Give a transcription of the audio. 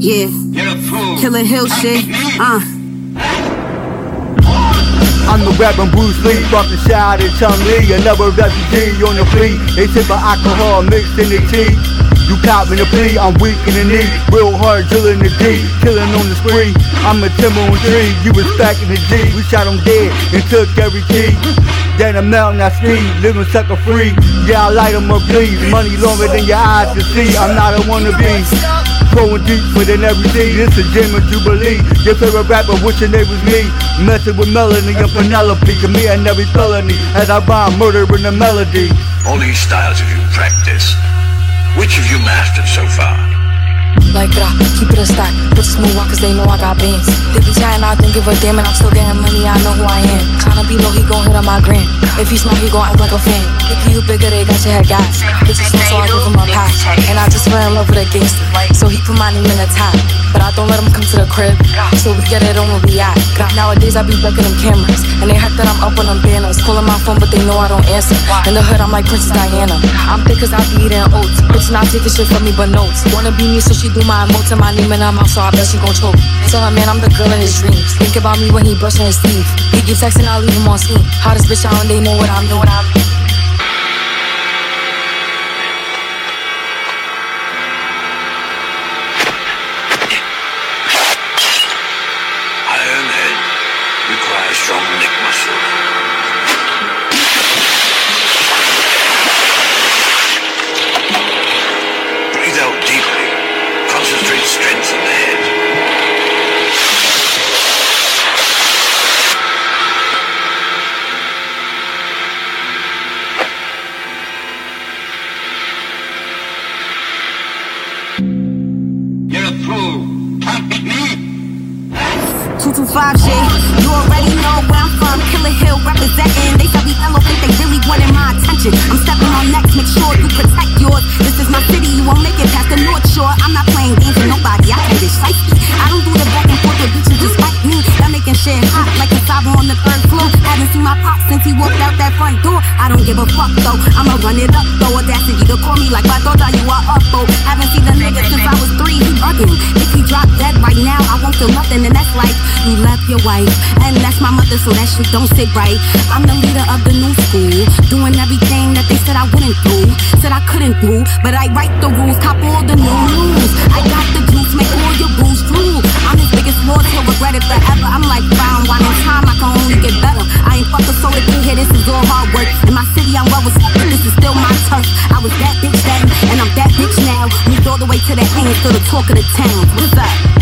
Yeah. Killer Hill shit. Uh. I'm the rapping Bruce Lee, from the shot at Chung Lee, another refugee on the fleet. They sip alcohol mixed in the tea. You copping the plea, I'm weak in the knee, real hard drilling the D, killing on the spree. I'm a timber on tree, you was stacking the G. We shot him dead and took every key. Then a mountain I ski, living sucker free. Yeah, I light 'em up, please. Money longer than your eyes can see. I'm not a wannabe. Going deeper than everything. This a gem of Jubilee. Your favorite rapper, what's your name was me. Messing with Melanie and Penelope. Committing every felony as I rhyme murder in the melody. All these styles have you practiced? Which have you mastered so far? Like that, keep it a stack. Put smooth on cause they know I got beans. They be chatting, I don't give a damn, and I'm still getting money, I know who I am. Tryna be low, he gon' hit on my gram. If he smart, he gon' act like a fan. If you bigger, they got your head gas. Bitches know, so I give him a pass. And I just fell in love with a gangster. So he put my name in the top. But I don't let him come to the crib. So we get it on where we at. Nowadays, I be ducking them cameras. And they hype that I'm up on them banners. Calling my phone, but they know I don't answer. In the hood, I'm like Princess Diana. I'm thick cause I be eating oats. Bitch not taking shit from me, but notes. Wanna be me, so she do my emotes and my name in her mouth, so I bet she gon' choke. Tell her, man, I'm the girl in his dreams. Think about me when he brushing his teeth. He keep texting, I leave him on scene. Hottest bitch out, and they know what I'm, what I'm. Iron head requires strong neck muscle. Beat me. 225 shit. You already know where I'm from. Killer Hill representing. They said we fellow think they really wanted my attention. I'm stepping on next, make sure you protect yours. This is my city, you won't make it past the North Shore. I'm not playing games with nobody, I can bitch feisty. I don't do the back and forth with bitches just like me. That making shit hot like a cyber on the third floor. Haven't seen my pop since he walked out that front door. I don't give a fuck though, I'ma run it up though. Audacity to call me like three. If he drop dead right now, I won't feel nothing, and that's like you left your wife, and that's my mother, so that shit don't sit right. I'm the leader of the new school, doing everything that they said I wouldn't do, said I couldn't do, but I write the rules, cop all the new news. I got the juice, make all your rules true. I'm his biggest loss, he'll regret it forever. I'm like found wine in time, I can only get better. I ain't fucking so thing here, this is all hard work. In my city, I'm well respected, end, still the talk of the town. What's up?